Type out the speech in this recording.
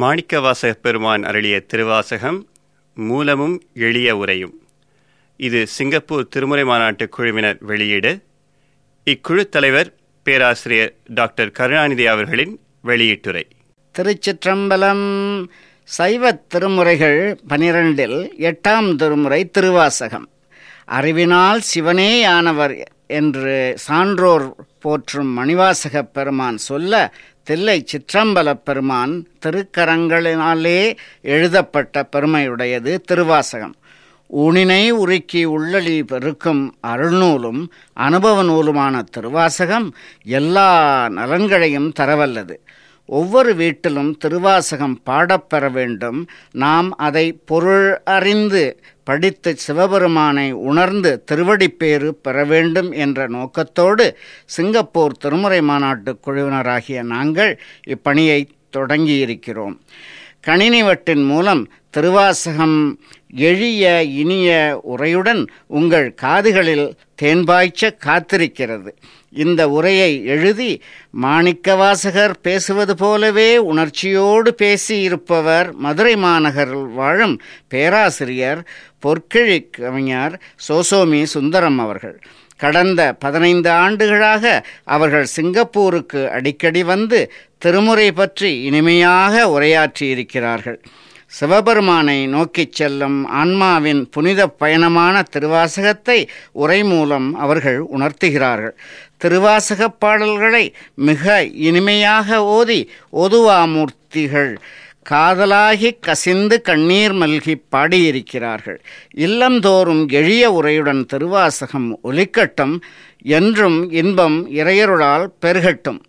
மாணிக்கவாசக பெருமான் அருளிய திருவாசகம் மூலமும் எளிய உரையும். இது சிங்கப்பூர் திருமுறை மாநாட்டு குழுவினர் வெளியீடு. இக்குழு தலைவர் பேராசிரியர் டாக்டர் கருணாநிதி அவர்களின் வெளியீட்டுரை. திருச்சிற்றம்பலம் சைவத் திருமுறைகள் பனிரெண்டில் எட்டாம் திருமுறை திருவாசகம். அறிவினால் சிவனேயானவர் என்று சான்றோர் போற்றும் மணிவாசகப் பெருமான் சொல்ல தில்லை சிற்றம்பலப் பெருமான் திருக்கரங்களினாலே எழுதப்பட்ட பெருமையுடையது திருவாசகம். ஊனினை உருக்கி உள்ளளி பெருக்கும் அருள்நூலும் அனுபவ நூலுமான திருவாசகம் எல்லா நலன்களையும் தரவல்லது. ஒவ்வொரு வீட்டிலும் திருவாசகம் பாடப்பெற வேண்டும். நாம் அதை பொருள் அறிந்து படித்து சிவபெருமானை உணர்ந்து திருவடிப்பேறு பெற வேண்டும் என்ற நோக்கத்தோடு சிங்கப்பூர் திருமுறை மாநாட்டு குழுவினராகிய நாங்கள் இப்பணியை தொடங்கியிருக்கிறோம். கணினிவட்டின் மூலம் திருவாசகம் எளிய இனிய உரையுடன் உங்கள் காதுகளில் தேன்பாய்ச்ச காத்திருக்கிறது. இந்த உரையை எழுதி மாணிக்கவாசகர் பேசுவது போலவே உணர்ச்சியோடு பேசியிருப்பவர் மதுரை மாநகரில் வாழும் பேராசிரியர் பொற்கிழி கவிஞர் சோசோமி சுந்தரம் அவர்கள். கடந்த பதினைந்து ஆண்டுகளாக அவர்கள் சிங்கப்பூருக்கு அடிக்கடி வந்து திருமுறை பற்றி இனிமையாக உரையாற்றியிருக்கிறார்கள். சிவபெருமானை நோக்கிச் செல்லும் ஆன்மாவின் புனித பயணமான திருவாசகத்தை உரை மூலம் அவர்கள் உணர்த்துகிறார்கள். திருவாசகப் பாடல்களை மிக இனிமையாக ஓதி ஒதுவாமூர்த்திகள் காதலாகி கசிந்து கண்ணீர் மல்கி பாடியிருக்கிறார்கள். இல்லந்தோறும் எளிய உரையுடன் திருவாசகம் ஒலிக்கட்டும் என்றும் இன்பம் இறையருளால் பெருகட்டும்.